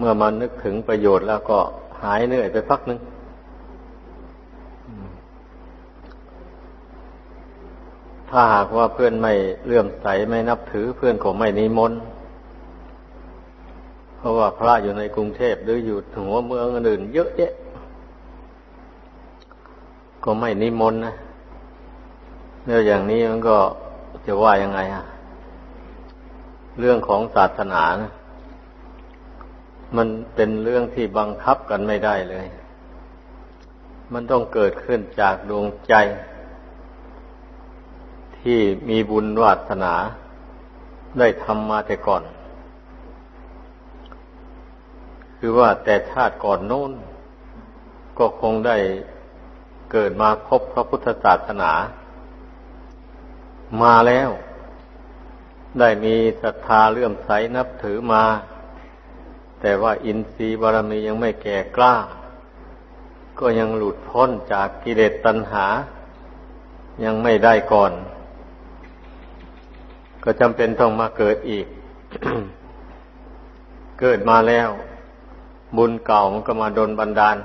เมื่อมันนึกถึงประโยชน์แล้วก็หายเหนื่อยไปพักหนึ่งถ้าหากว่าเพื่อนไม่เลื่อมใสไม่นับถือ เพื่อนก็ไม่นิมนต์เพราะว่าพระอยู่ในกรุงเทพหรืออยู่หัวเมืองอื่นเยอะแยะ ก็ไม่นิมนต์นะแล้วอย่างนี้มันก็จะว่ายังไงอะเรื่องของศาสนานะ มันเป็นเรื่องที่บังคับกันไม่ได้เลย มันต้องเกิดขึ้นจากดวงใจ ที่มีบุญวาสนา ได้ทำมาแต่ก่อน คือว่าแต่ชาติก่อนโน้น ก็คงได้เกิดมาพบพระพุทธศาสนา มาแล้ว ได้มีศรัทธาเลื่อมใสนับถือมา แต่ว่าอินทรีย์บารมียังไม่แก่กล้า ก็ยังหลุดพ้นจากกิเลสตัณหา ยังไม่ได้ก่อน ก็จำเป็นต้องมาเกิดอีก เกิดมาแล้ว บุญเก่ามันก็มาดนบันดาล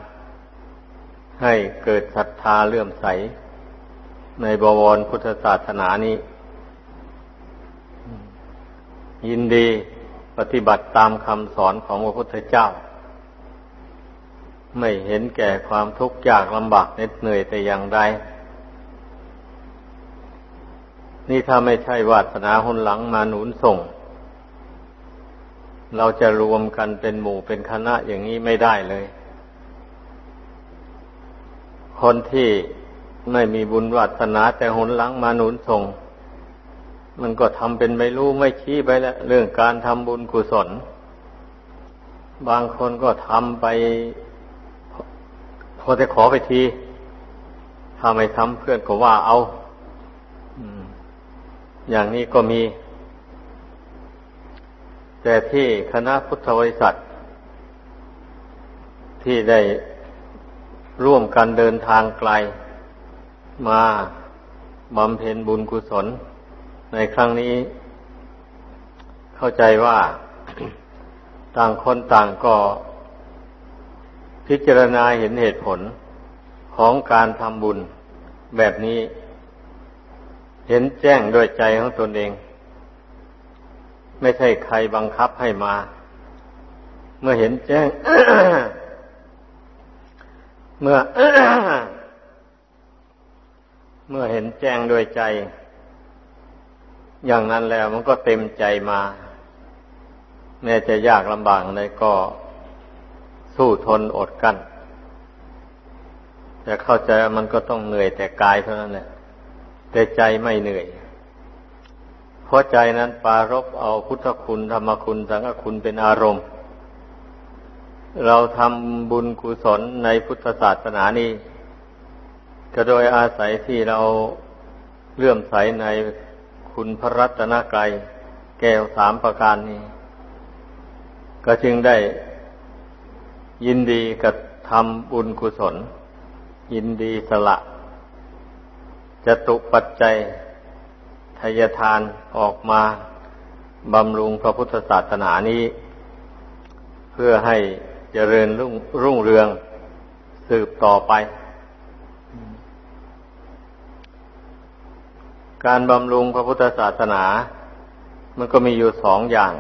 ให้เกิดศรัทธาเลื่อมใส ในบวรพุทธศาสนานี้ ยินดี ปฏิบัติตามคำสอนของพระพุทธเจ้า ไม่เห็นแก่ความทุกข์ยากลำบากเหน็ดเหนื่อยแต่อย่างใดนี่ถ้าไม่ใช่วาสนาหุนหลังมาหนุนส่ง เราจะรวมกันเป็นหมู่เป็นคณะอย่างนี้ไม่ได้เลย คนที่ไม่มีบุญวาสนาแต่หุนหลังมาหนุนส่ง มันก็ทำเป็นไม่รู้ไม่ชี้ไปแล้วเรื่องการทำบุญกุศล บางคนก็ทำไปพอจะขอไปที ถ้าไม่ทำเพื่อนก็ว่าเอาอย่างนี้ก็มี แต่ที่คณะพุทธบริษัท ที่ได้ร่วมกันเดินทางไกล มาบำเพ็ญบุญกุศล ในครั้งนี้ เข้าใจว่า ต่างคนต่างก็ พิจารณาเห็นเหตุผลของการทำบุญแบบนี้ เห็นแจ้งโดยใจของตนเอง ไม่ใช่ใครบังคับให้มา เมื่อเห็นแจ้ง เมื่อ เมื่อเห็นแจ้งโดยใจ อย่างนั้นแล้วมันก็เต็มใจมา แม้จะยากลำบากอะไรก็สู้ทนอดกั้นแต่เข้าใจมันก็ต้องเหนื่อยแต่กายเท่านั้นแหละแต่ใจไม่เหนื่อย เพราะใจนั้นปารบเอาพุทธคุณธรรมคุณสังฆคุณเป็นอารมณ์ เราทำบุญกุศลในพุทธศาสนานี้ก็โดยอาศัยที่เราเลื่อมใสใน คุณพระรัตนกรัยแก้วสามประการนี้ ก็จึงได้ยินดีกับทำบุญกุศล ยินดีสละจะตุปัจจัยทยทานออกมาบำรุงพระพุทธศาสนานี้ เพื่อให้เจริญรุ่งรุ่งเรืองสืบต่อไป การบำรุงพระพุทธศาสนา มันก็มีอยู่สองอย่าง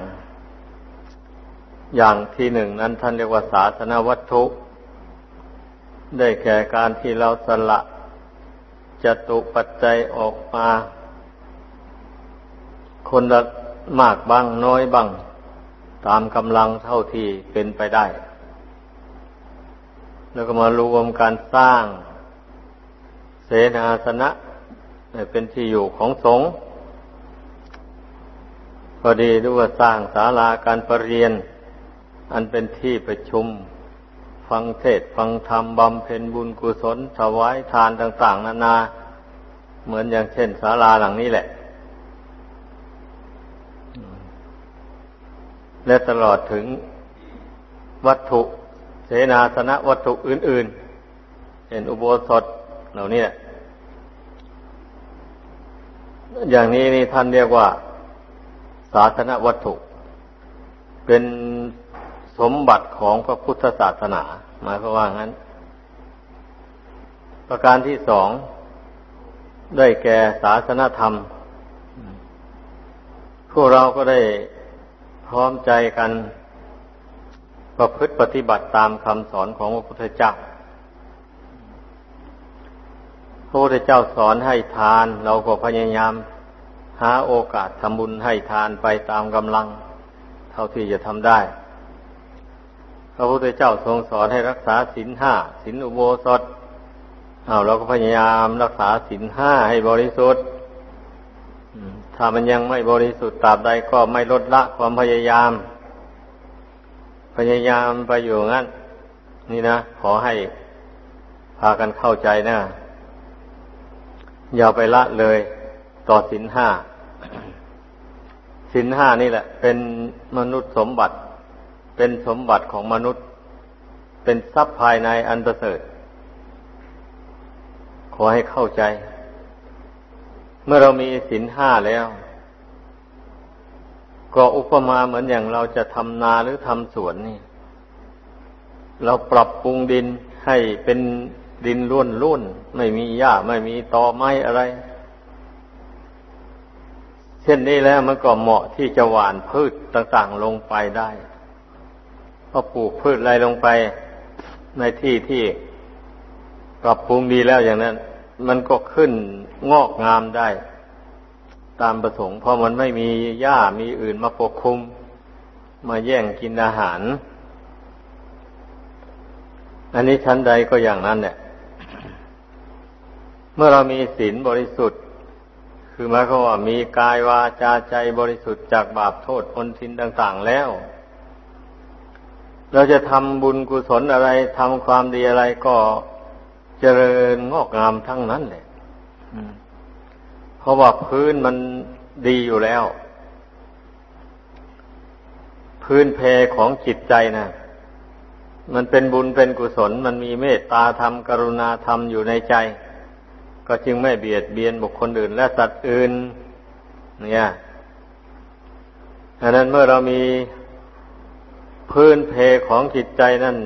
อย่างที่หนึ่งนั้นท่านเรียกว่าศาสนวัตถุ ได้แก่การที่เราสละจตุปัจจัยออกมา คนละมากบ้างน้อยบ้าง ตามกำลังเท่าที่เป็นไปได้ แล้วก็มารวมการสร้าง เสนาสนะ เป็นที่อยู่ของสงฆ์พอดีด้วยว่าสร้างศาลาการประเรียน อันเป็นที่ประชุม ฟังเทศฟังธรรมบำเพ็ญบุญกุศลถวายทานต่าง ๆ นานา เหมือนอย่างเช่นศาลาหลังนี้แหละ และตลอดถึงวัตถุ เสนาสนะวัตถุอื่น ๆเห็นอุโบสถเหล่านี้ อย่างนี้นี่ท่านเรียกว่า ศาสนวัตถุ เป็นสมบัติของพระพุทธศาสนา หมายความว่างั้น ประการที่สองได้แก่ศาสนธรรม พวกเราก็ได้พร้อมใจกันประพฤติปฏิบัติตามคำสอนของพระพุทธเจ้า พ ระพุทธเจ้าสอนให้ทาน เราก็พยายาม หาโอกาสทำบุญให้ทานไปตามกำลัง เท่าที่จะทำได้ พระพุทธเจ้าทรงสอนให้รักษาศีลห้าศีลอุโบสถเอาเราก็พยายามรักษาศีลห้าให้บริสุทธิ์ถ้ามันยังไม่บริสุทธิ์ตราบใดก็ไม่ลดละความพยายาม พยายามไปอยู่งั้น นี่นะ ขอให้พากันเข้าใจนะ อย่าไปละเลยต่อสินห้าสินห้านี่แหละ เป็นมนุษย์สมบัติ เป็นสมบัติของมนุษย์ เป็นทรัพย์ภายในอันประเสริฐ ขอให้เข้าใจ เมื่อเรามีศีลห้าแล้ว ก็อุปมาเหมือนอย่างเราจะทำนาหรือทำสวนนี่ เราปรับปรุงดินให้เป็น ดินร่วนร่นไม่มีหญ้าไม่มีตอไม้อะไร เช่นนี้แล้วมันก็เหมาะที่จะหว่านพืชต่างๆลงไปได้พอปลูกพืชอะไรลงไป ในที่ที่ปรับปรุงดีแล้วอย่างนั้น มันก็ขึ้นงอกงามได้ ตามประสงค์เพราะมันไม่มีหญ้ามีอื่นมาปกคลุม มาแย่งกินอาหารอันนี้ชั้นใดก็อย่างนั้นเนี่ย เมื่อเรามีศีลบริสุทธิ์ คือหมายความว่ามีกายวาจาใจบริสุทธิ์จากบาปโทษพลทินต่าง ๆแล้ว เราจะทำบุญกุศลอะไรทำความดีอะไรก็เจริญงอกงามทั้งนั้นเลยเพราะว่าพื้นมันดีอยู่แล้ว พื้นเพของจิตใจนะมันเป็นบุญเป็นกุศล มันมีเมตตาธรรมกรุณาธรรมอยู่ในใจ ก็จึงไม่เบียดเบียนบุคคลอื่น และสัตว์อื่น เนี่ยดังนั้นเมื่อเรามีพื้นเพของจิตใจนั่น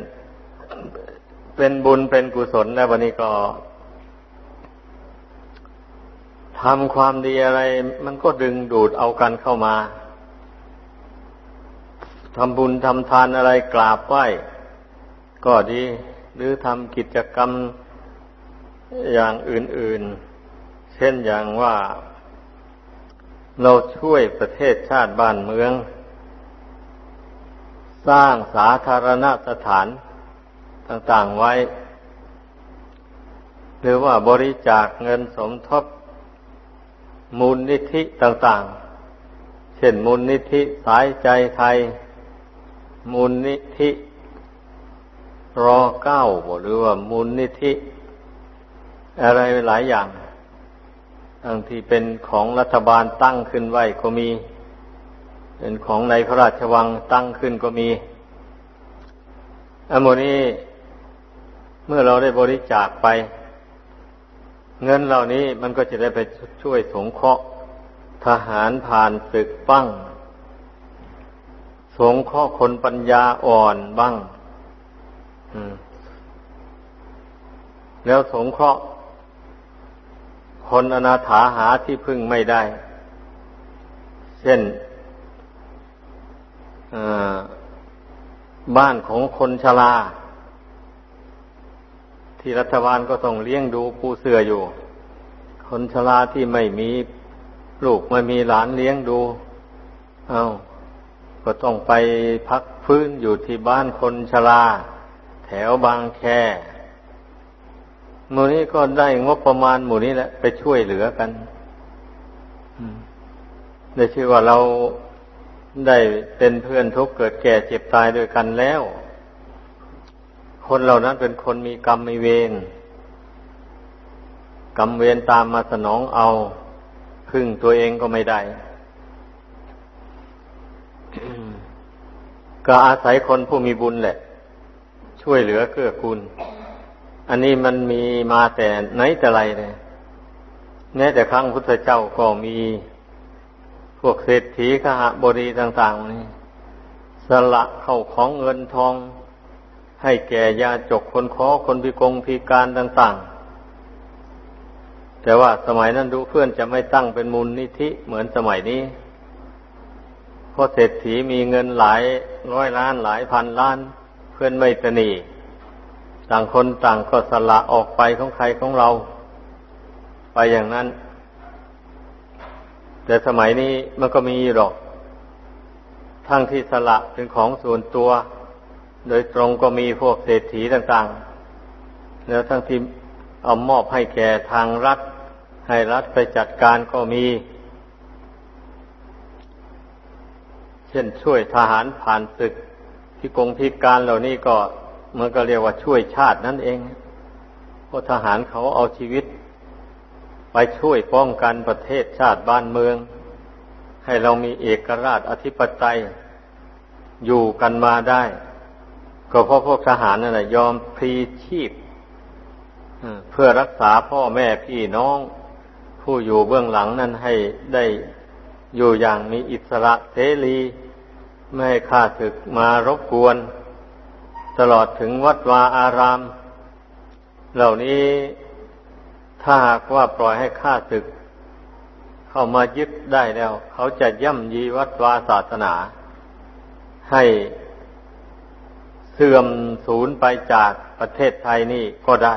เป็นบุญเป็นกุศลแล้ววันนี้ก็ทำความดีอะไร มันก็ดึงดูดเอากันเข้ามาทำบุญทำทานอะไรกราบไหว้ก็ดี หรือทำกิจกรรม อย่างอื่น ๆ เช่นอย่างว่าเราช่วยประเทศชาติบ้านเมือง สร้างสาธารณสถานต่าง ๆ ไว้ หรือว่าบริจาคเงินสมทบมูลนิธิต่าง ๆ เช่นมูลนิธิสายใจไทย มูลนิธิรอเก้าหรือว่ามูลนิธิ อะไรหลายอย่างทั้งที่เป็นของรัฐบาลตั้งขึ้นไว้ก็มี เป็นของในพระราชวังตั้งขึ้นก็มีอันโมนี้เมื่อเราได้บริจาคไป เงินเหล่านี้มันก็จะได้ไปช่วยสงเคราะห์ทหารผ่านศึกบ้าง สงเคราะห์คนปัญญาอ่อนบ้างแล้วสงเคราะห์ คนอนาถาหาที่พึ่งไม่ได้ เช่นบ้านของคนชราที่รัฐบาลก็ต้องเลี้ยงดูผู้เสืออยู่ คนชราที่ไม่มีลูกไม่มีหลานเลี้ยงดูเอา้าก็ต้องไปพักฟื้นอยู่ที่บ้านคนชราแถวบางแค หมู่นี้ก็ได้งบประมาณหมู่นี้แหละ ไปช่วยเหลือกันได้ชื่อว่าเราได้เป็นเพื่อนทุกเกิดแก่เจ็บตายด้วยกันแล้ว คนเหล่านั้นเป็นคนมีกรรมมีเวรกรรมเวรตามมาสนองเอา พึ่งตัวเองก็ไม่ได้ก็อาศัยคนผู้มีบุญแหละ ช่วยเหลือเกื้อกูล อันนี้มันมีมาแต่ไหนแต่ไรเลยแม้แต่ครั้งพุทธเจ้าก็มีพวกเศรษฐีขหบดีต่างๆนี่สละเข้าของเงินทอง ให้แก่ยาจกคนขอคนพิกงพิการต่าง ๆ แต่ว่าสมัยนั้นดูเพื่อนจะไม่ตั้งเป็นมูลนิธิเหมือนสมัยนี้เพราะเศรษฐีมีเงินหลายร้อยล้านหลายพันล้าน เพื่อนไม่ตนี ต่างคนต่างก็สละออกไปของใครของเรา ไปอย่างนั้น แต่สมัยนี้มันก็มีหรอก ทั้งที่สละเป็นของส่วนตัว โดยตรงก็มีพวกเศรษฐีต่างๆ แล้วทั้งที่เอามอบให้แก่ทางรัฐ ให้รัฐไปจัดการก็มี เช่นช่วยทหารผ่านศึกพิกงพิการเหล่านี้ก็ มันก็เรียกว่าช่วยชาตินั่นเองเพราะทหารเขาเอาชีวิต ไปช่วยป้องกันประเทศชาติบ้านเมือง ให้เรามีเอกราชอธิปไตยอยู่กันมาได้ ก็เพราะพวกทหารนั่นแหละยอมพลีชีพเพื่อรักษาพ่อแม่พี่น้อง ผู้อยู่เบื้องหลังนั้นให้ได้อยู่อย่างมีอิสระเสรี ไม่ให้ข้าศึกมารบกวน ตลอดถึงวัดวาอาราม เหล่านี้ถ้าหากว่าปล่อยให้ข้าศึก เข้ามายึดได้แล้ว เขาจะย่ำยีวัดวาศาสนา ให้เสื่อมสูญไปจากประเทศไทยนี่ก็ได้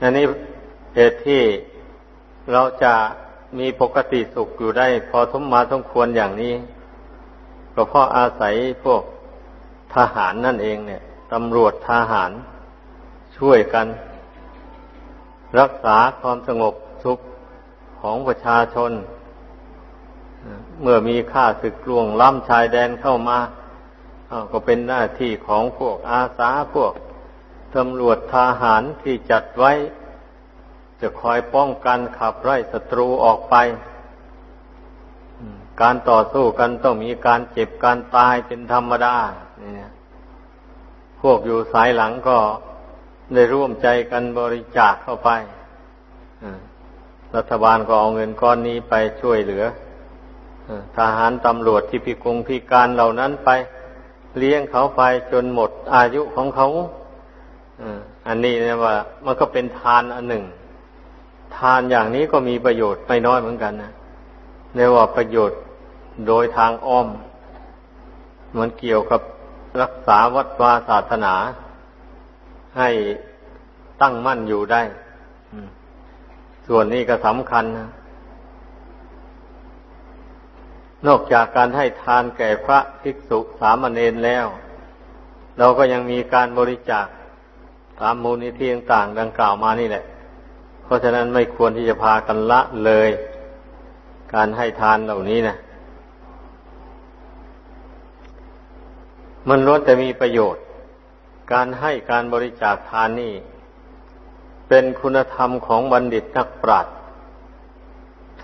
อันนี้เหตุที่เราจะมีปกติสุขอยู่ได้ พอสมมาสมควรอย่างนี้ ก็เพราะอาศัยพวก ทหารนั่นเองเนี่ยตำรวจทหารช่วยกัน รักษาความสงบสุขของประชาชน เมื่อมีข้าศึกล่วงล้ำชายแดนเข้ามาก็เป็นหน้าที่ของพวกอาสาพวกตำรวจทหารที่จัดไว้ จะคอยป้องกันขับไล่ศัตรูออกไป การต่อสู้กันต้องมีการเจ็บการตายเป็นธรรมดา เนี่ยพวกอยู่สายหลังก็ได้ร่วมใจกันบริจาคเข้าไปรัฐบาลก็เอาเงินก้อนนี้ไปช่วยเหลือทหารตำรวจที่พิกงพิการเหล่านั้นไป เลี้ยงเขาไปจนหมดอายุของเขาอันนี้นะว่า มันก็เป็นทานอันหนึ่ง ทานอย่างนี้ก็มีประโยชน์ไม่น้อยเหมือนกันนะเรียกว่าประโยชน์โดยทางอ้อม มันเกี่ยวกับ รักษาวัดวาศาสนา ให้ตั้งมั่นอยู่ได้ ส่วนนี้ก็สำคัญนะนอกจากการให้ทานแก่พระภิกษุสามเณรแล้ว เราก็ยังมีการบริจาคตามมูลนิธิต่างดังกล่าวมานี่แหละ เพราะฉะนั้นไม่ควรที่จะพากันละเลย การให้ทานเหล่านี้นะ มันล้วนแต่มีประโยชน์ การให้การบริจาคทานนี่ เป็นคุณธรรมของบัณฑิตนักปราชญ์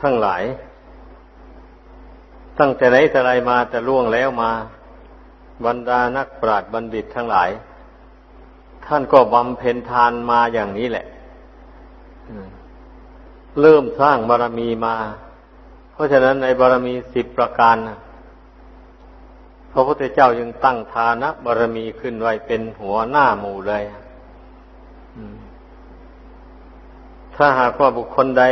ทั้งหลาย ตั้งแต่ไหนแต่ไรมาแต่ล่วงแล้วมา บรรดานักปราชญ์บัณฑิตทั้งหลาย ท่านก็บำเพ็ญทานมาอย่างนี้แหละเริ่มสร้างบารมีมา เพราะฉะนั้นในบารมีสิบประการนะ ระพุทธเจ้ายังตั้งฐานะบารมีขึ้นไว้เป็นหัวหน้าหมู่เลยถ้าหากว่าบุคคลใด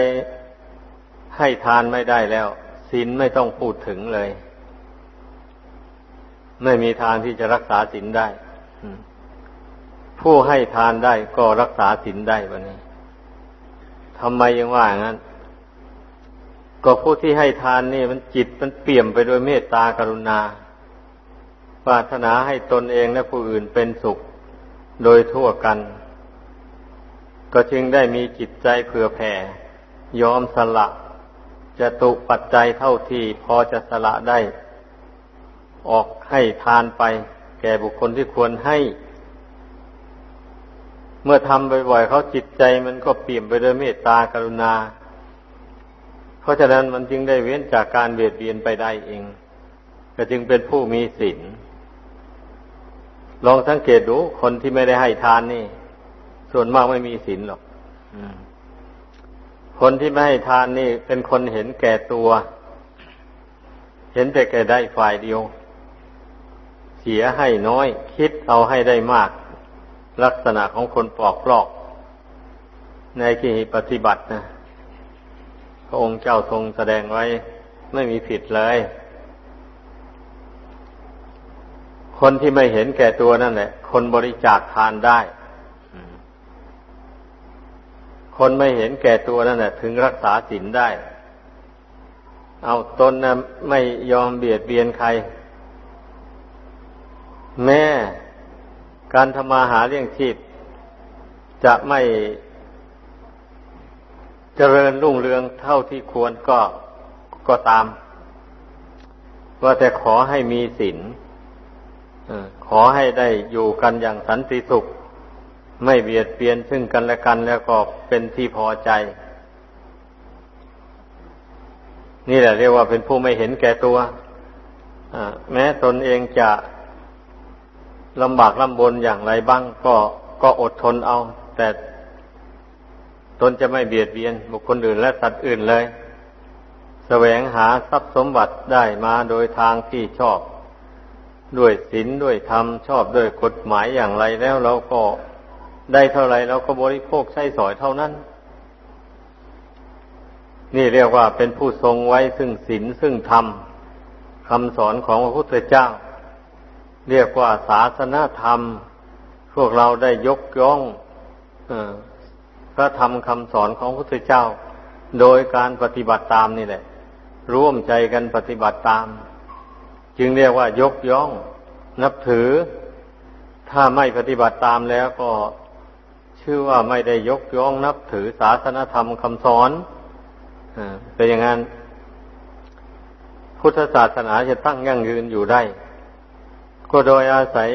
ให้ทานไม่ได้แล้วศีลไม่ต้องพูดถึงเลย ไม่มีทางที่จะรักษาศีลได้ผู้ให้ทานได้ก็รักษาศีลได้วันนี้ทำไมยังว่าอย่างนั้น ก็ผู้ที่ให้ทานนี่มันจิตมันเปี่ยมไปด้วยเมตตากรุณา ปรารถนาให้ตนเองและผู้อื่นเป็นสุขโดยทั่วกัน ก็จึงได้มีจิตใจเผื่อแผ่ ยอมสละจะตุปัจจัยเท่าที่พอจะสละได้ ออกให้ทานไป แก่บุคคลที่ควรให้ เมื่อทำบ่อยๆเขาจิตใจมันก็เปี่ยมไปด้วยเมตตากรุณา เพราะฉะนั้นมันจึงได้เว้นจากการเบียดเบียนไปได้เอง ก็จึงเป็นผู้มีศีล ลองสังเกตดูคนที่ไม่ได้ให้ทานนี่ ส่วนมากไม่มีศีลหรอกคนที่ไม่ให้ทานนี่ เป็นคนเห็นแก่ตัว เห็นแต่แก่ได้ฝ่ายเดียว เสียให้น้อย คิดเอาให้ได้มาก ลักษณะของคนปลอกปลอก ในที่ปฏิบัตินะพระองค์เจ้าทรงแสดงไว้ ไม่มีผิดเลย คนที่ไม่เห็นแก่ตัวนั่นแหละ คนบริจาคทานได้ คนไม่เห็นแก่ตัวนั่นแหละถึงรักษาศีลได้ เอาตนนะไม่ยอมเบียดเบียนใคร แม่การทำมาหาเลี้ยงชีพ จะไม่เจริญรุ่งเรืองเท่าที่ควรก็ก็ตาม ว่าแต่ขอให้มีศีล ขอให้ได้อยู่กันอย่างสันติสุข ไม่เบียดเบียนซึ่งกันและกันแล้วก็เป็นที่พอใจ นี่แหละเรียกว่าเป็นผู้ไม่เห็นแก่ตัวแม้ตนเองจะลำบากลำบนอย่างไรบ้าง ก็ก็อดทนเอา แต่ตนจะไม่เบียดเบียน บุคคลอื่นและสัตว์อื่นเลย แสวงหาทรัพย์สมบัติได้มาโดยทางที่ชอบ ด้วยศีลด้วยธรรมชอบด้วยกฎหมายอย่างไรแล้วเราก็ได้เท่าไรเราก็บริโภคใช้สอยเท่านั้น นี่เรียกว่าเป็นผู้ทรงไว้ซึ่งศีลซึ่งธรรมคำสอนของพระพุทธเจ้า เรียกว่าศาสนาธรรม พวกเราได้ยกย่องพระธรรมคำสอนของพระพุทธเจ้า โดยการปฏิบัติตามนี่แหละ ร่วมใจกันปฏิบัติตาม จึงเรียกว่ายกย่อง นับถือ ถ้าไม่ปฏิบัติตามแล้วก็ชื่อว่าไม่ได้ยกย่องนับถือศาสนธรรมคำสอนเป็นอย่างนั้น พุทธศาสนาจะตั้งยั่งยืนอยู่ได้ ก็โดยอาศัย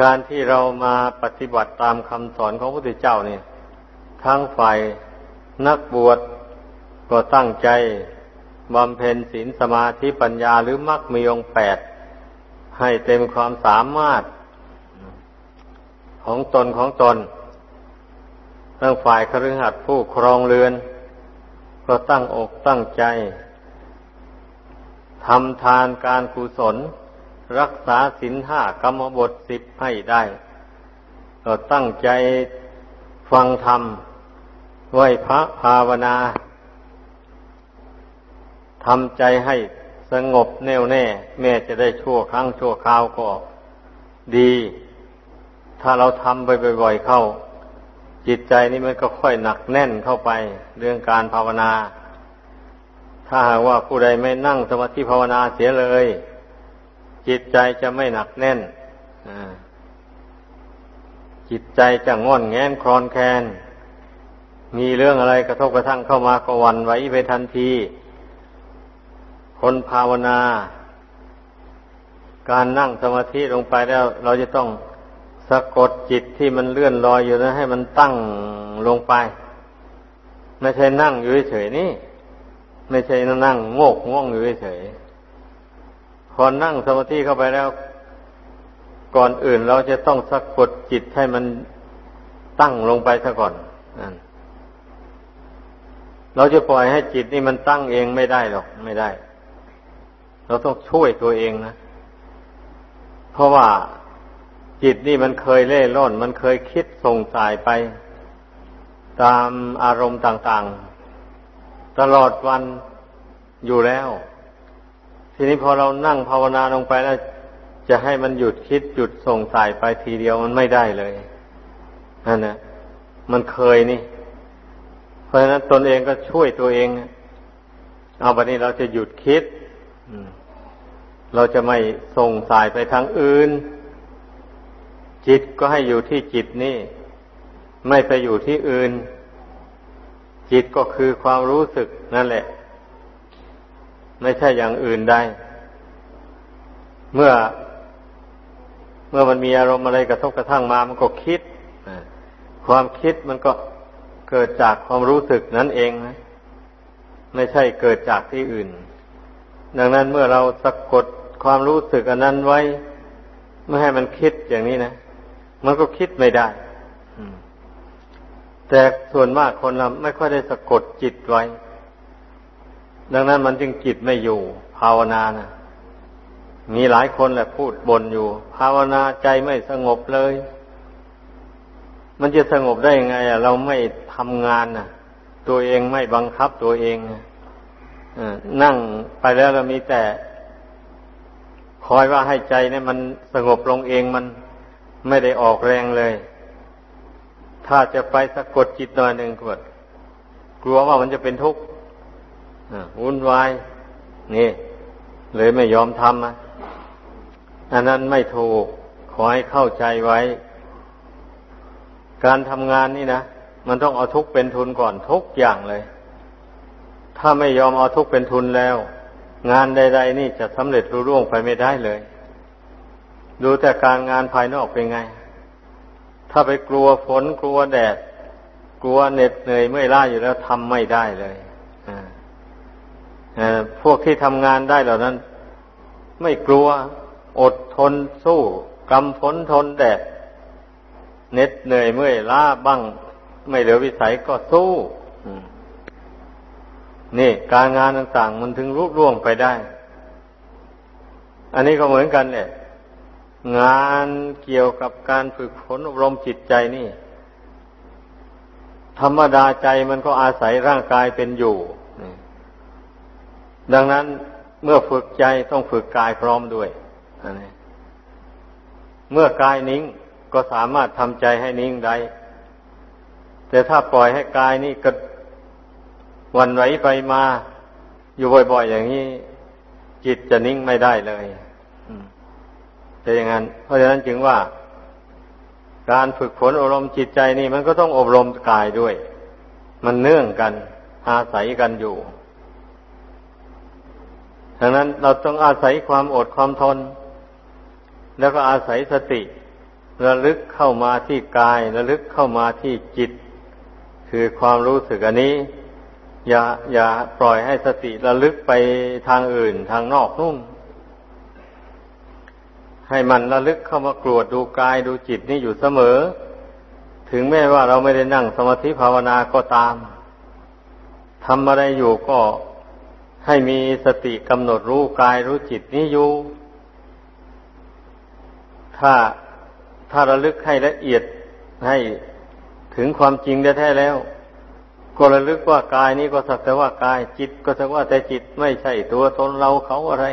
การที่เรามาปฏิบัติตามคำสอนของพระพุทธเจ้านี่ทั้งฝ่ายนักบวชก็ตั้งใจ บำเพ็ญศีลสมาธิปัญญาหรือมรรคมีองแปด ให้เต็มความสามารถ ของตนของตนตั้งฝ่ายคฤหัสถ์ผู้ครองเรือน ก็ตั้งอกตั้งใจทำทานการกุศล รักษาศีลห้ากรรมบทสิบให้ได้ก็ตั้งใจฟังธรรมไหวพระภาวนา ทำใจให้สงบแน่วแน่ แม่จะได้ชั่วครั้งชั่วคราวก็ดี ถ้าเราทำไปบ่อยๆเข้า จิตใจนี่มันก็ค่อยหนักแน่นเข้าไป เรื่องการภาวนา ถ้าหากว่าผู้ใดไม่นั่งสมาธิภาวนาเสียเลย จิตใจจะไม่หนักแน่นจิตใจจะง่อนแงนคลอนแคลนมีเรื่องอะไรกระทบกระทั่งเข้ามาก็วันไว้ไปทันที คนภาวนา การนั่งสมาธิลงไปแล้ว เราจะต้องสะกดจิตที่มันเลื่อนลอยอยู่นั้นให้มันตั้งลงไป ไม่ใช่นั่งอยู่เฉยนี่ ไม่ใช่นั่งโงกง่วงอยู่เฉยพอนั่งสมาธิเข้าไปแล้ว ก่อนอื่นเราจะต้องสะกดจิตให้มันตั้งลงไปซะก่อนเราจะปล่อยให้จิตนี่มันตั้งเองไม่ได้หรอก ไม่ได้ เราต้องช่วยตัวเองนะ เพราะว่าจิตนี่มันเคยเล่ร่อน มันเคยคิดส่งสายไป ตามอารมณ์ต่างๆ ตลอดวันอยู่แล้ว ทีนี้พอเรานั่งภาวนาลงไปแล้วจะให้มันหยุดคิดหยุดส่งสายไปทีเดียวมันไม่ได้เลยนั่นนะมันเคยนี่ เพราะฉะนั้นตนเองก็ช่วยตัวเอง เอาบัดนี้เราจะหยุดคิด เราจะไม่ส่งสายไปทางอื่น จิตก็ให้อยู่ที่จิตนี่ ไม่ไปอยู่ที่อื่น จิตก็คือความรู้สึกนั่นแหละ ไม่ใช่อย่างอื่นได้ เมื่อ เมื่อมันมีอารมณ์อะไรกระทบกระทั่งมา มันก็คิดความคิดมันก็เกิดจากความรู้สึกนั่นเองนะไม่ใช่เกิดจากที่อื่น ดังนั้นเมื่อเราสะกดความรู้สึกอันนั้นไว้ ไม่ให้มันคิดอย่างนี้นะ มันก็คิดไม่ได้แต่ส่วนมากคนเราไม่ค่อยได้สะกดจิตไว้ ดังนั้นมันจึงจิตไม่อยู่ ภาวนานะมีหลายคนแหละพูดบ่นอยู่ ภาวนาใจไม่สงบเลย มันจะสงบได้ยังไงอะ เราไม่ทำงานน่ะ ตัวเองไม่บังคับตัวเอง นั่งไปแล้วเรามีแต่ คอยว่าให้ใจเนี่ยมันสงบลงเองมันไม่ได้ออกแรงเลย ถ้าจะไปสะกดจิตหน่อยหนึ่งกดกลัวว่ามันจะเป็นทุกข์วุ่นวาย นี่ เลยไม่ยอมทำอะอันนั้นไม่ถูก ขอให้เข้าใจไว้ การทำงานนี่นะ มันต้องเอาทุกเป็นทุนก่อนทุกอย่างเลย ถ้าไม่ยอมเอาทุกเป็นทุนแล้ว งานใด ๆ นี่จะสำเร็จรุ่ร่วงไปไม่ได้เลย ดูแต่การงานภายนอกเป็นไง ถ้าไปกลัวฝนกลัวแดด กลัวเหน็ดเหนื่อยเมื่อยล้าอยู่แล้วทำไม่ได้เลยพวกที่ทำงานได้เหล่านั้น ไม่กลัวอดทนสู้กำฝนทนแดดเหน็ดเหนื่อยเมื่อยล้าบ้าง ไม่เหลือวิสัยก็สู้ นี่การงานต่าง ๆ มันถึงรุร่วงไปได้ อันนี้ก็เหมือนกันเนี่ยงานเกี่ยวกับการฝึกฝนอบรมจิตใจนี่ ธรรมดาใจมันก็อาศัยร่างกายเป็นอยู่ ดังนั้นเมื่อฝึกใจต้องฝึกกายพร้อมด้วยเมื่อกายนิ่งก็สามารถทำใจให้นิ่งได้ แต่ถ้าปล่อยให้กายนี่ก็ วันไหวไปมาอยู่บ่อย ๆ อย่างนี้ จิตจะนิ่งไม่ได้เลยแต่อย่างนั้น เพราะฉะนั้นจึงว่า การฝึกฝนอบรมจิตใจนี่ มันก็ต้องอบรมกายด้วย มันเนื่องกัน อาศัยกันอยู่ดังนั้นเราต้องอาศัยความอดความทน แล้วก็อาศัยสติระลึกเข้ามาที่กายระลึกเข้ามาที่จิต คือความรู้สึกอันนี้ อย่า อย่าปล่อยให้สติระลึกไปทางอื่นทางนอกนุ่มให้มันระลึกเข้ามากรวดดูกายดูจิตนี่อยู่เสมอ ถึงแม้ว่าเราไม่ได้นั่งสมาธิภาวนาก็ตามทำอะไรอยู่ก็ให้มีสติกำหนดรู้กายรู้จิตนี้อยู่ ถ้าถ้าระลึกให้ละเอียดให้ถึงความจริงแท้แล้ว ก็ระลึกว่ากายนี้ก็สักแต่ว่ากาย จิตก็สักว่าแต่จิตไม่ใช่ตัวตนเราเขาอะไร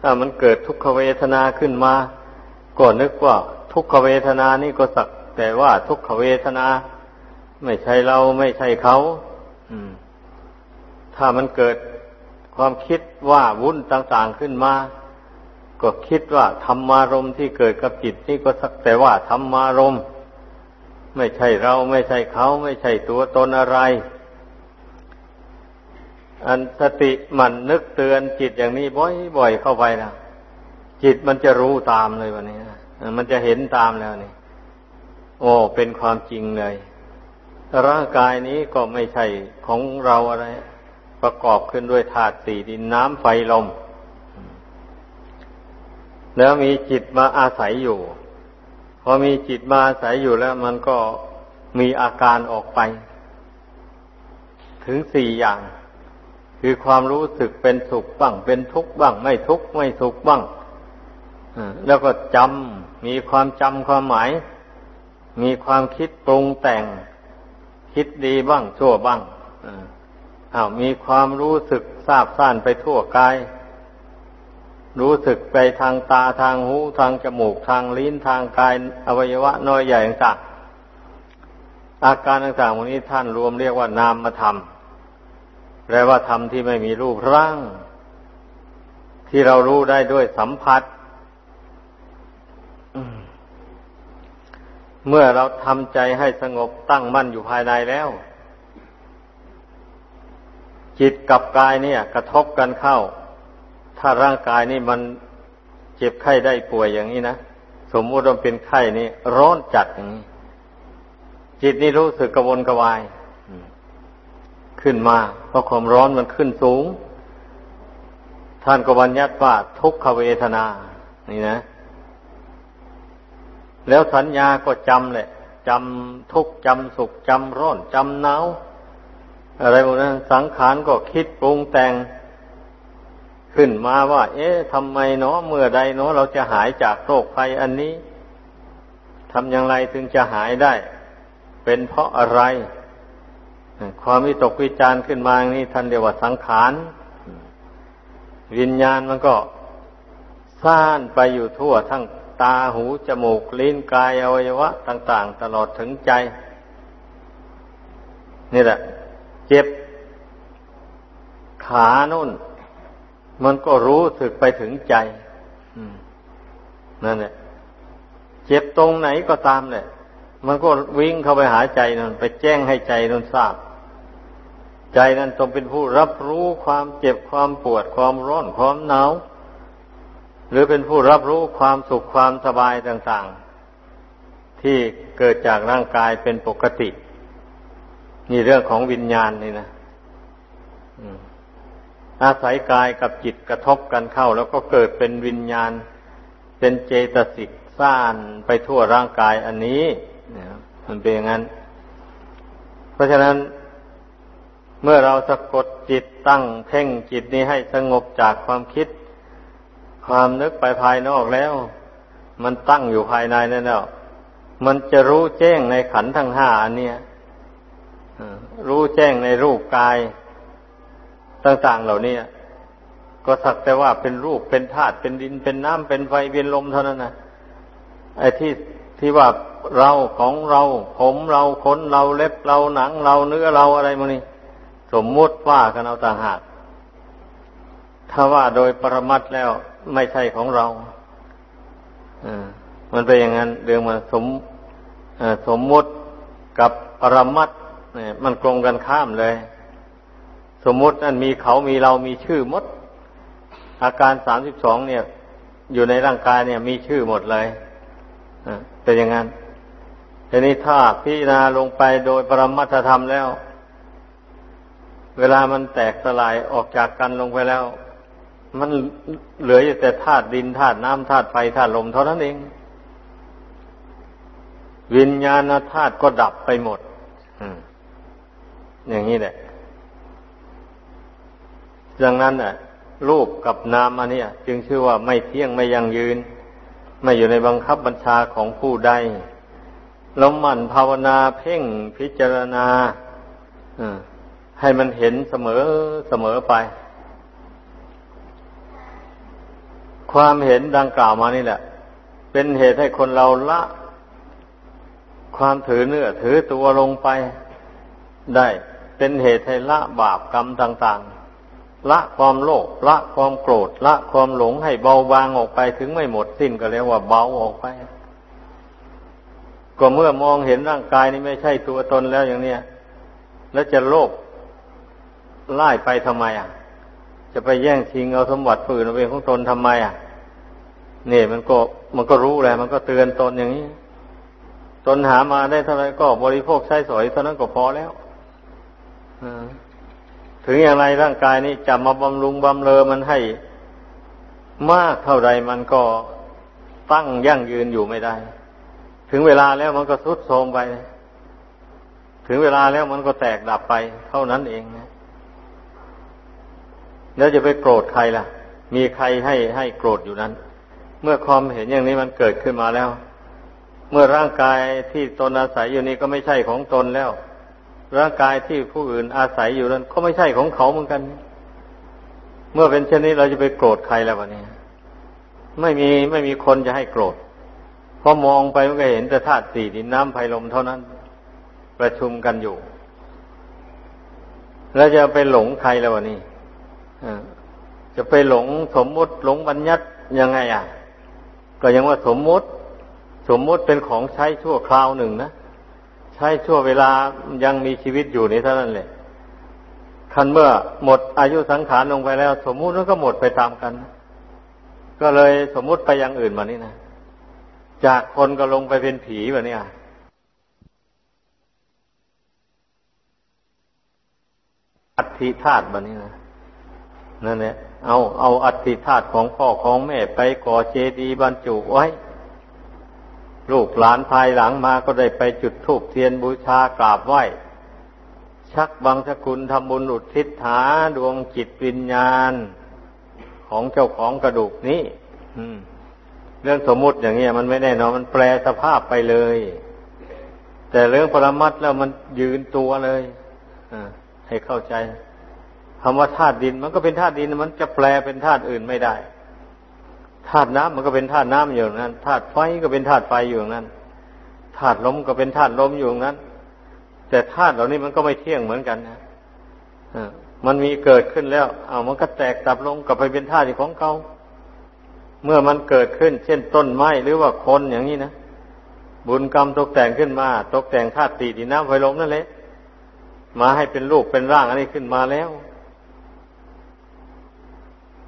ถ้ามันเกิดทุกขเวทนาขึ้นมา ก็นึกว่า ทุกขเวทนานี่ก็สักแต่ว่าทุกขเวทนา ไม่ใช่เราไม่ใช่เขาถ้ามันเกิดความคิดว่าวุ่นต่างๆขึ้นมา ก็คิดว่าธรรมารมที่เกิดกับจิตนี่ก็สักแต่ว่าธรรมารม ไม่ใช่เราไม่ใช่เขาไม่ใช่ตัวตนอะไร อันสติมันนึกเตือนจิตอย่างนี้บ่อยๆเข้าไปนะจิตมันจะรู้ตามเลยวันนี้มันจะเห็นตามแล้วนี่ โอ้เป็นความจริงเลย ร่างกายนี้ก็ไม่ใช่ของเราอะไร ประกอบขึ้นด้วยธาตุสี่ดินน้ำไฟลม แล้วมีจิตมาอาศัยอยู่ อมีจิตมาอาศัยอยู่แล้ว มันก็มีอาการออกไป ถึงสี่อย่าง คือความรู้สึกเป็นสุขบ้าง เป็นทุกข์บ้าง ไม่ทุกข์ไม่สุขบ้างแล้วก็จำมีความจำความหมาย มีความคิดปรุงแต่ง คิดดีบ้างชั่วบ้างอ้าวมีความรู้สึกทราบซ่านไปทั่วกาย รู้สึกไปทางตาทางหูทางจมูกทางลิ้นทางกายอวัยวะน้อยใหญ่ต่างอาการต่างๆพวันนี้ท่านรวมเรียกว่านามธรรมแปลว่าธรรมที่ไม่มีรูปร่าง ที่เรารู้ได้ด้วยสัมผัส เมื่อเราทำใจให้สงบตั้งมั่นอยู่ภายในแล้ว จิตกับกายเนี่ย กระทบกันเข้า ถ้าร่างกายนี่มันเจ็บไข้ได้ป่วยอย่างนี้นะ สมมติว่าเป็นไข้นี่ร้อนจัดจิตนี่รู้สึกกระวนกระวายขึ้นมา เพราะความร้อนมันขึ้นสูง ท่านก็บัญญัติว่าทุกขเวทนา นี่นะ แล้วสัญญาก็จำแหละจำทุกจำสุขจำร้อนจำหนาวอะไรพวกนั้นสังขารก็คิดปรุงแต่ง ขึ้นมาว่า เอ๊ะทำไมเนาะเมื่อใดเนาะเราจะหายจากโรคภัยอันนี้ทำอย่างไรถึงจะหายได้ เป็นเพราะอะไร ความวิตกวิจารขึ้นมาอย่างนี้ท่านเรียกว่าสังขารวิญญาณมันก็ซ่านไปอยู่ทั่วทั้งตาหูจมูกลิ้นกายอวัยวะ ต่าง ๆ ตลอดถึงใจ นี่แหละ เจ็บ ขานุ่น มันก็รู้สึกไปถึงใจนั่นแหละเจ็บตรงไหนก็ตามเนี่ยมันก็วิ่งเข้าไปหาใจนั่นไปแจ้งให้ใจนั่นทราบ ใจนั้นต้องเป็นผู้รับรู้ความเจ็บความปวดความร้อนความหนาวหรือเป็นผู้รับรู้ความสุขความสบายต่างๆ ที่เกิดจากร่างกายเป็นปกติ นี่เรื่องของวิญญาณนี่นะ อาศัยกายกับจิตกระทบกันเข้า แล้วก็เกิดเป็นวิญญาณ เป็นเจตสิกซ่านไปทั่วร่างกายอันนี้มันเป็นอย่างนั้น เพราะฉะนั้น เมื่อเราสะกดจิตตั้งเพ่งจิตนี้ให้สงบจากความคิด ความนึกไปภายนอกแล้ว มันตั้งอยู่ภายในนั่นแล้วมันจะรู้แจ้งในขันทั้งห้าอันเนี้ยรู้แจ้งในรูปกาย ต่างๆเหล่านี้ก็สักแต่ว่าเป็นรูปเป็นธาตุเป็นดินเป็นน้ำเป็นไฟเป็นลมเท่านั้นนะไอ้ที่ที่ว่าเราของเราผมเราขนเราเล็บเราหนังเราเนื้อเราอะไรมานี่สมมุติว่ากันเอาต่างหาก ถ้าว่าโดยปรมัตแล้วไม่ใช่ของเราอมันเป็นอย่างนั้นเรื่องมาสมสมมุติกับปรมัตเนี่ยมันตรงกันข้ามเลย สมมตินั่นมีเขามีเรามีชื่อมด อาการสามสิบสองเนี่ย อยู่ในร่างกายเนี่ย มีชื่อหมดเลยเป็นอย่างนั้นทีนี้ถ้าพิจารณาลงไปโดยปรมัตธรรมแล้ว เวลามันแตกสลายออกจากกันลงไปแล้ว มันเหลืออยู่แต่ธาตุดินธาตุน้ำธาตุไฟธาตุลมเท่านั้นเอง วิญญาณธาตุก็ดับไปหมดอย่างนี้แหละ ดังนั้นน่ะ รูปกับนามอันนี้จึงชื่อว่าไม่เที่ยงไม่ยั่งยืน ไม่อยู่ในบังคับบัญชาของผู้ใดแล้วมันภาวนาเพ่งพิจารณาให้มันเห็นเสมอเสมอไป ความเห็นดังกล่าวมานี่แหละ เป็นเหตุให้คนเราละ ความถือเนื้อถือตัวลงไปได้ เป็นเหตุให้ละบาปกรรมต่าง ๆ ละความโลภละความโกรธละความหลงให้เบาบางออกไปถึงไม่หมดสิ้นก็เรียกว่าเบาออกไป ก็เมื่อมองเห็นร่างกายนี้ไม่ใช่ตัวตนแล้วอย่างเนี้ยแล้วจะโลภไล่ไปทำไมอะ จะไปแย่งชิงเอาสมบัติฝืนเอาเป็นของตนทำไมอะเนี่ยมันก็มันก็รู้แหละมันก็เตือนตนอย่างนี้ ตนหามาได้เท่าไรก็บริโภคใช้สอยเท่านั้นก็พอแล้ว ถึงอย่างไรร่างกายนี้จะมาบำรุงบำเรอมันให้มากเท่าไรมันก็ตั้งยั่งยืนอยู่ไม่ได้ ถึงเวลาแล้วมันก็ทรุดโทรมไป ถึงเวลาแล้วมันก็แตกดับไป เท่านั้นเองนะแล้วจะไปโกรธใครล่ะ มีใครให้ให้โกรธอยู่นั้น เมื่อความเห็นอย่างนี้มันเกิดขึ้นมาแล้ว เมื่อร่างกายที่ตนอาศัยอยู่นี้ก็ไม่ใช่ของตนแล้ว ร่างกายที่ผู้อื่นอาศัยอยู่นั้นก็ไม่ใช่ของเขาเหมือนกัน เมื่อเป็นเช่นนี้เราจะไปโกรธใครแล้ววะเนี่ยไม่มีไม่มีคนจะให้โกรธเพอมองไปมันก็เห็นแต่ธาตุสี่ดินน้ำไฟลมเท่านั้น ประชุมกันอยู่ แล้วจะไปหลงใครแล้ววะนี่จะไปหลงสมมุติหลงบัญญัติยังไงอะ ก็ยังว่าสมมุติ สมมุติเป็นของใช้ชั่วคราวหนึ่งนะ ใช้ชั่วเวลายังมีชีวิตอยู่นี่เท่านั้นเลยคันเมื่อหมดอายุสังขารลงไปแล้ว สมมุติมันก็หมดไปตามกัน ก็เลยสมมุติไปอย่างอื่นมานี่นะ จากคนก็ลงไปเป็นผีแบบนี้อัติธาตุแบบนี้นะนั่นแหละเอาเอาอัฐิธาตุของพ่อของแม่ไปก่อเจดีย์บรรจุไว้ ลูกหลานภายหลังมาก็ได้ไปจุดธูปเทียนบูชากราบไหว้ ชักบังสกุลทำบุญอุทิศหาดวงจิตวิญญาณ ของเจ้าของกระดูกนี้เรื่องสมมุติอย่างเงี้ยมันไม่แน่นอนมันแปลสภาพไปเลย แต่เรื่องปรมัตแล้วมันยืนตัวเลยให้เข้าใจคำว่าธาตุดินมันก็เป็นธาตุดินมันจะแปลเป็นธาตุอื่นไม่ได้ ธาตุน้ำมันก็เป็นธาตุน้ำอยู่นั้นธาตุไฟก็เป็นธาตุไฟอยู่นั้นธาตุลมก็เป็นธาตุลมอยู่นั้น แต่ธาตุเหล่านี้มันก็ไม่เที่ยงเหมือนกันนะมันมีเกิดขึ้นแล้ว เอามันก็แตกตับลงกลับไปเป็นธาตุของเก่าเมื่อมันเกิดขึ้น เช่นต้นไม้หรือว่าคนอย่างนี้นะบุญกรรมตกแต่งขึ้นมา ตกแต่งธาตุตีดินน้ำไฟลมนั่นแหละมาให้เป็นรูปเป็นร่างอันนี้ขึ้นมาแล้ว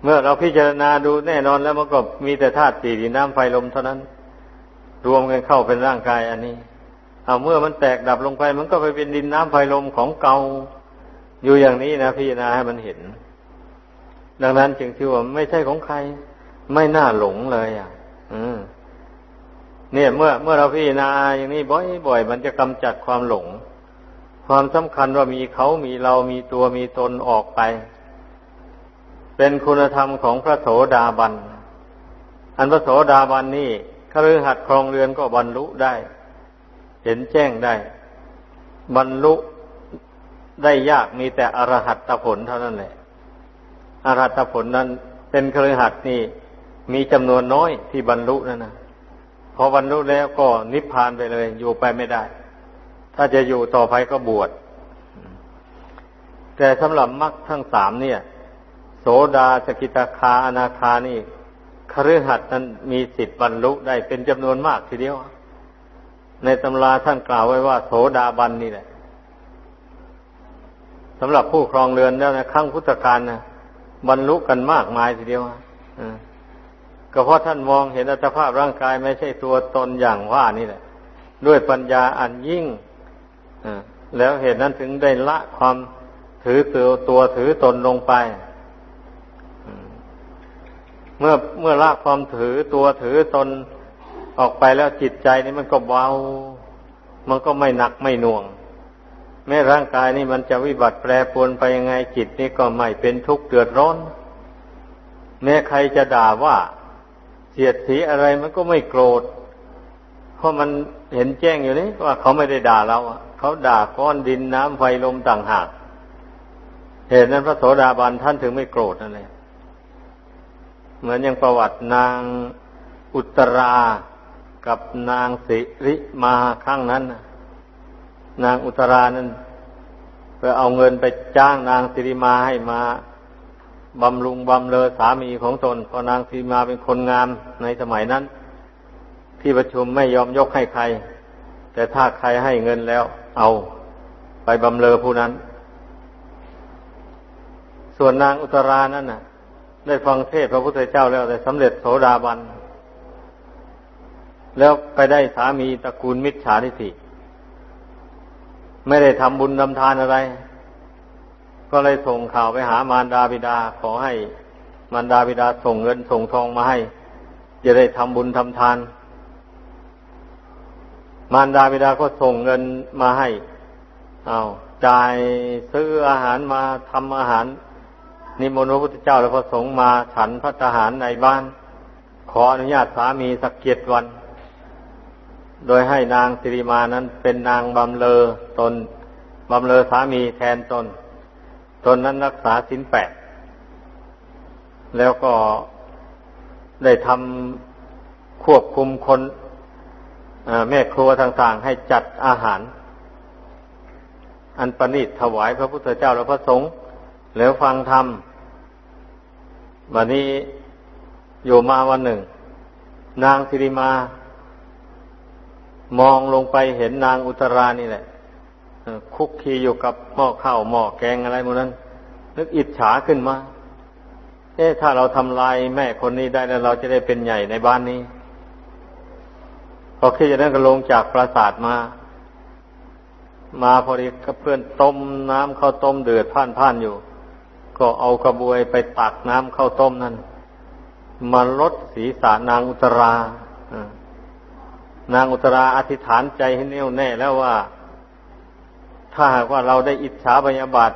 เมื่อเราพิจารณาดูแน่นอนแล้วมันก็มีแต่ธาตุตีดินน้ำไฟลมเท่านั้น รวมกันเข้าเป็นร่างกายอันนี้ เอาเมื่อมันแตกดับลงไป มันก็ไปเป็นดินน้ำไฟลมของเก่าอยู่อย่างนี้นะพิจารณาให้มันเห็น ดังนั้นจึงชื่อว่าไม่ใช่ของใคร ไม่น่าหลงเลยอะ อืมเนี่ย เมื่อเมื่อเราพิจารณาอย่างนี้บ่อยๆมันจะกำจัดความหลง ความสำคัญว่ามีเขามีเรามีตัวมีตนออกไป เป็นคุณธรรมของพระโสดาบัน อันพระโสดาบันนี่คฤหัสถ์ครองเรือนก็บรรลุได้ เห็นแจ้งได้ บรรลุได้ยากมีแต่อรหัตผลเท่านั้นแหละ อรหัตผลนั้น เป็นครือหัดนี่มีจำนวนน้อยที่บรรลุนั่นนะพอบรรลุแล้วก็นิพพานไปเลย อยู่ไปไม่ได้ ถ้าจะอยู่ต่อไปก็บวชแต่สำหรับมรรคทั้งสามเนี่ย โสดาสกิตาคาอนาคานี่คฤหัสถ์นั้นมีสิทธิ์บรรลุได้เป็นจำนวนมากทีเดียว ในตำราท่านกล่าวไว้ว่า โสดาบันนี่แหละสำหรับผู้ครองเรือนแล้วนะครั้งพุทธกาลนะบรรลุกันมากมายทีเดียวก็เพราะท่านมองเห็นอัตภาพร่างกายไม่ใช่ตัวตนอย่างว่านี่แหละ ด้วยปัญญาอันยิ่งแล้วเหตุนั้นถึงได้ละความถือตัวตัวถือตนลงไป เมื่อเมื่อละความถือตัวถือตนออกไปแล้วจิตใจนี่มันก็เบา มันก็ไม่หนักไม่หน่วง แม้ร่างกายนี่มันจะวิบัติแปรปรวนไปยังไงจิตนี่ก็ไม่เป็นทุกข์เดือดร้อน แม้ใครจะด่าว่าเสียดสีอะไรมันก็ไม่โกรธ เพราะมันเห็นแจ้งอยู่นี่ว่าเขาไม่ได้ด่าเราเขาด่าก้อนดินน้ำไฟลมต่างหาก เหตุนั้นพระโสดาบันท่านถึงไม่โกรธนั่นเลย เหมือนอย่างประวัตินางอุตรากับนางสิริมาข้างนั้นนางอุตรานั้นไปเอาเงินไปจ้างนางสิริมาให้มาบำรุงบำเลอสามีของตนเพราะนางสิริมาเป็นคนงามในสมัยนั้น ที่ประชุมไม่ยอมยกให้ใคร แต่ถ้าใครให้เงินแล้ว เอาไปบำเลอผู้นั้น ส่วนนางอุตรานั้นน่ะ ได้ฟังเทศพระพุทธเจ้าแล้วได้สำเร็จโสดาบัน แล้วไปได้สามีตระกูลมิจฉาทิฏฐิไม่ได้ทำบุญทำทานอะไร ก็เลยส่งข่าวไปหามารดาบิดา ขอให้มารดาบิดาส่งเงินส่งทองมาให้ จะได้ทำบุญทำทาน มารดาบิดาก็ส่งเงินมาให้ เอาจ่ายซื้ออาหารมาทำอาหาร นิมนต์พระพุทธเจ้าและพระสงฆ์มาฉันพระทหารในบ้าน ขออนุญาตสามีสักเกียรติวัน โดยให้นางสิริมานั้นเป็นนางบำเลอตนบำเลอสามีแทนตน ตนนั้นรักษาสินแปด แล้วก็ได้ทำควบคุมคนแม่ครัวต่างๆ ให้จัดอาหาร อันประณีตถวายพระพุทธเจ้าและพระสงฆ์แล้วฟังธรรม วันนี้อยู่มาวันหนึ่ง นางสิริมา มองลงไปเห็นนางอุตรานี่แหละคุกคีอยู่กับหม้อข้าวหม้อแกงอะไรหมดนั้น นึกอิจฉาขึ้นมา เอ๊ะถ้าเราทำลายแม่คนนี้ได้แล้วเราจะได้เป็นใหญ่ในบ้านนี้พอคิดอย่างนั้นก็ลงจากปราสาทมา มาพอดีกับเพื่อนต้มน้ำข้าวต้มเดือดพ่านพ่านอยู่ ก็เอากระบวยไปตักน้ำข้าวต้มนั้นมาลดศีรษะนางอุตรานางอุตราอธิษฐานใจให้แน่วแน่แล้วว่า ถ้าหากว่าเราได้อิจฉาบยาบาท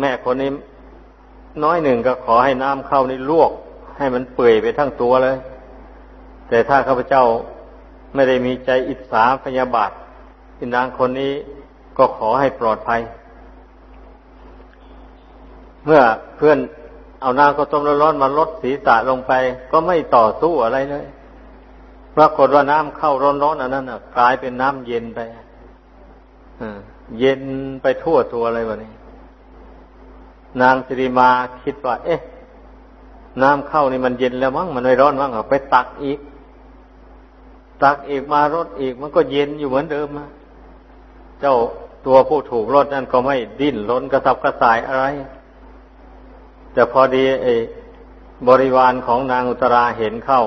แม่คนนี้ น้อยหนึ่งก็ขอให้น้ำเข้านี่ลวก ให้มันเปื่อยไปทั้งตัวเลย แต่ถ้าข้าพเจ้าไม่ได้มีใจอิจฉาพยาบาทนางคนนี้ก็ขอให้ปลอดภัย เมื่อเพื่อนเอาน้ำข้าวต้มร้อนๆมาลดศีรษะลงไป ก็ไม่ต่อสู้อะไรเลยปรากฏว่าน้ำเข้าร้อนๆอันนั้นกลายเป็นน้ำเย็นไปเย็นไปทั่วตัวเลยวะนี้นางสิริมาคิดว่า เอ๊ะ น้ำเข้านี่มันเย็นแล้วมั้งมันไม่ร้อนมั้งเอาไปตักอีก ตักอีกมารดอีกมันก็เย็นอยู่เหมือนเดิมนะเจ้าตัวผู้ถูกรดนั่นก็ไม่ดิ้นรนกระสับกระส่ายอะไร แต่พอดีไอ้บริวารของนางอุตราเห็นเข้า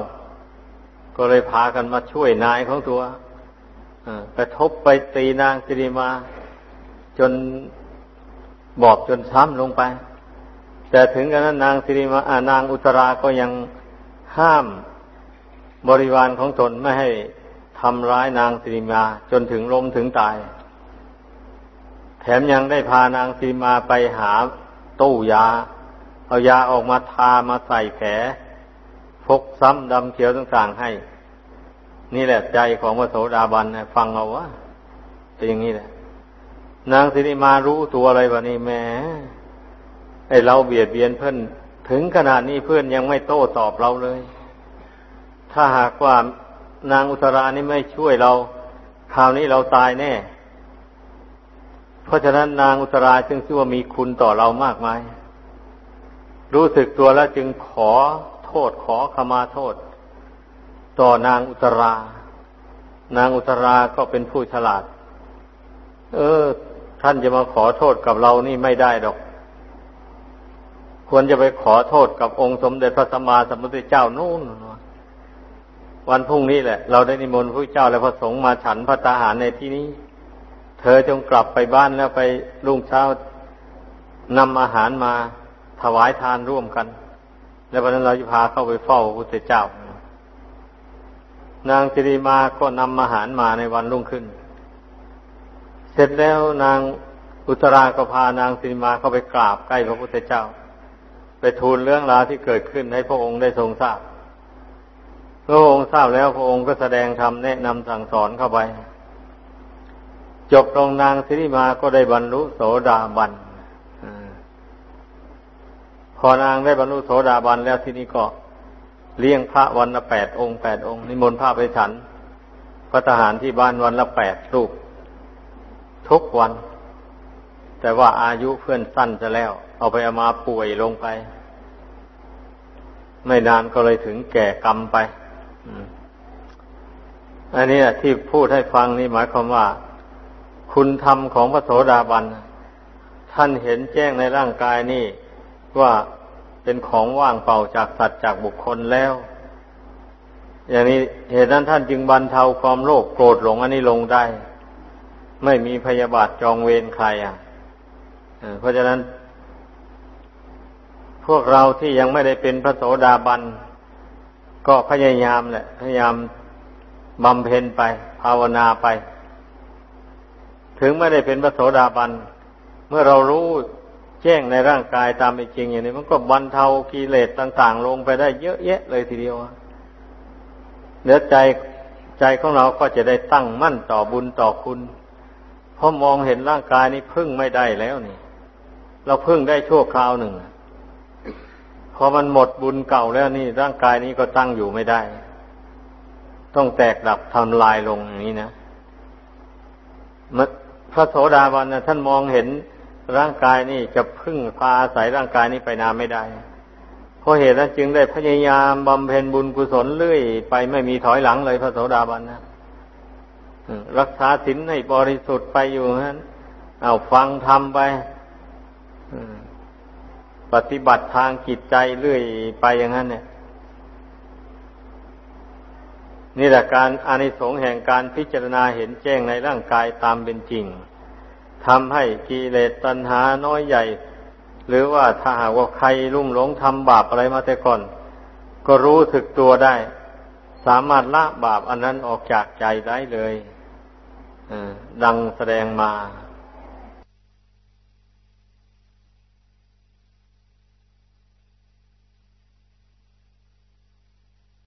ก็เลยพากันมาช่วยนายของตัวไปทบไปตีนางสิริมา จนบอบจนช้ำลงไป แต่ถึงกันนั้นนางสิริมานางอุตราก็ยังห้ามบริวารของตนไม่ให้ทำร้ายนางสิริมาจนถึงล้มถึงตาย แถมยังได้พานางสิริมาไปหาตู้ยา เอายาออกมาทามาใส่แผลพกซ้ำดำเขียวต่างๆให้ นี่แหละใจของพระโสดาบันนะฟังเอาว่าเป็นอย่างนี้แหละ นางสิริมารู้ตัวอะไรวะนี่แม่ไอเราเบียดเบียนเพื่อนถึงขนาดนี้เพื่อนยังไม่โต้ตอบเราเลย ถ้าหากว่านางอุตรานี่ไม่ช่วยเรา คราวนี้เราตายแน่ เพราะฉะนั้นนางอุตราจึงชื่อว่ามีคุณต่อเรามากมาย รู้สึกตัวแล้วจึงขอโทษขอขมาโทษ ต่อนางอุตรา นางอุตราก็เป็นผู้ฉลาด เออ ท่านจะมาขอโทษกับเรานี่ไม่ได้ดอก ควรจะไปขอโทษกับองค์สมเด็จพระสัมมาสัมพุทธเจ้านู่นวันพรุ่งนี้แหละ เราได้นิมนต์พระเจ้าและพระสงฆ์มาฉันพระตาหารในที่นี้ เธอจงกลับไปบ้านแล้วไปรุ่งเช้านำอาหารมา ถวายทานร่วมกัน แล้ววันนั้นเราจะพาเข้าไปเฝ้าพระพุทธเจ้า นางสิริมาก็นำอาหารมาในวันรุ่งขึ้น เสร็จแล้วนางอุตราก็พานางสิริมาเข้าไปกราบใกล้พระพุทธเจ้า ไปทูลเรื่องราวที่เกิดขึ้นให้พระองค์ได้ทรงทราบพระองค์ทราบแล้วพระองค์ก็แสดงธรรมแนะนำสั่งสอนเข้าไป จบตรงนางสิริมาก็ได้บรรลุโสดาบัน พอนางได้บรรลุโสดาบันแล้วที่นี้ก็เลี้ยงพระวันละแปดองค์แปดองค์นิมนต์พระไปฉันพระทหารที่บ้านวันละแปดรูป ทุกวัน แต่ว่าอายุเพื่อนสั้นจะแล้ว เอาไปเอามาป่วยลงไป ไม่นานก็เลยถึงแก่กรรมไปอันนี้ที่พูดให้ฟังนี่หมายความว่า คุณธรรมของพระโสดาบัน ท่านเห็นแจ้งในร่างกายนี่ ว่าเป็นของว่างเปล่าจากสัตว์จากบุคคลแล้ว อย่างนี้เหตุนั้นท่านจึงบรรเทาความโลภโกรธหลงอันนี้ลงได้ ไม่มีพยาบาทจองเวรใครอะเพราะฉะนั้น พวกเราที่ยังไม่ได้เป็นพระโสดาบัน ก็พยายามแหละ พยายามบำเพ็ญไป ภาวนาไป ถึงไม่ได้เป็นพระโสดาบัน เมื่อเรารู้ แจ้งในร่างกายตามเป็นจริงอย่างนี้ มันก็บรรเทากิเลสต่าง ๆ ลงไปได้เยอะแยะเลยทีเดียวเนื้อใจใจของเราก็จะได้ตั้งมั่นต่อบุญต่อคุณเพราะมองเห็นร่างกายนี้พึ่งไม่ได้แล้วนี่ เราพึ่งได้ชั่วคราวหนึ่งพอมันหมดบุญเก่าแล้วนี่ ร่างกายนี้ก็ตั้งอยู่ไม่ได้ ต้องแตกดับทำลายลงอย่างนี้นะพระโสดาบันนะท่านมองเห็น ร่างกายนี่จะพึ่งพาอาศัยร่างกายนี้ไปนานไม่ได้ เพราะเหตุนั้นจึงได้พยายามบำเพ็ญบุญกุศลเรื่อยไปไม่มีถอยหลังเลยพระโสดาบันนะรักษาศีลให้บริสุทธิ์ไปอยู่นั้นเอาฟังทำไปปฏิบัติทางจิตใจเรื่อยไปอย่างนั้น เนี่ย นี่แหละการอานิสงส์แห่งการพิจารณาเห็นแจ้งในร่างกายตามเป็นจริง ทำให้กิเลสตัณหาน้อยใหญ่ หรือว่าถ้าหากว่าใครลุ่มหลงทำบาปอะไรมาแต่ก่อน ก็รู้สึกตัวได้ สามารถละบาปอันนั้นออกจากใจได้เลยดังแสดงมา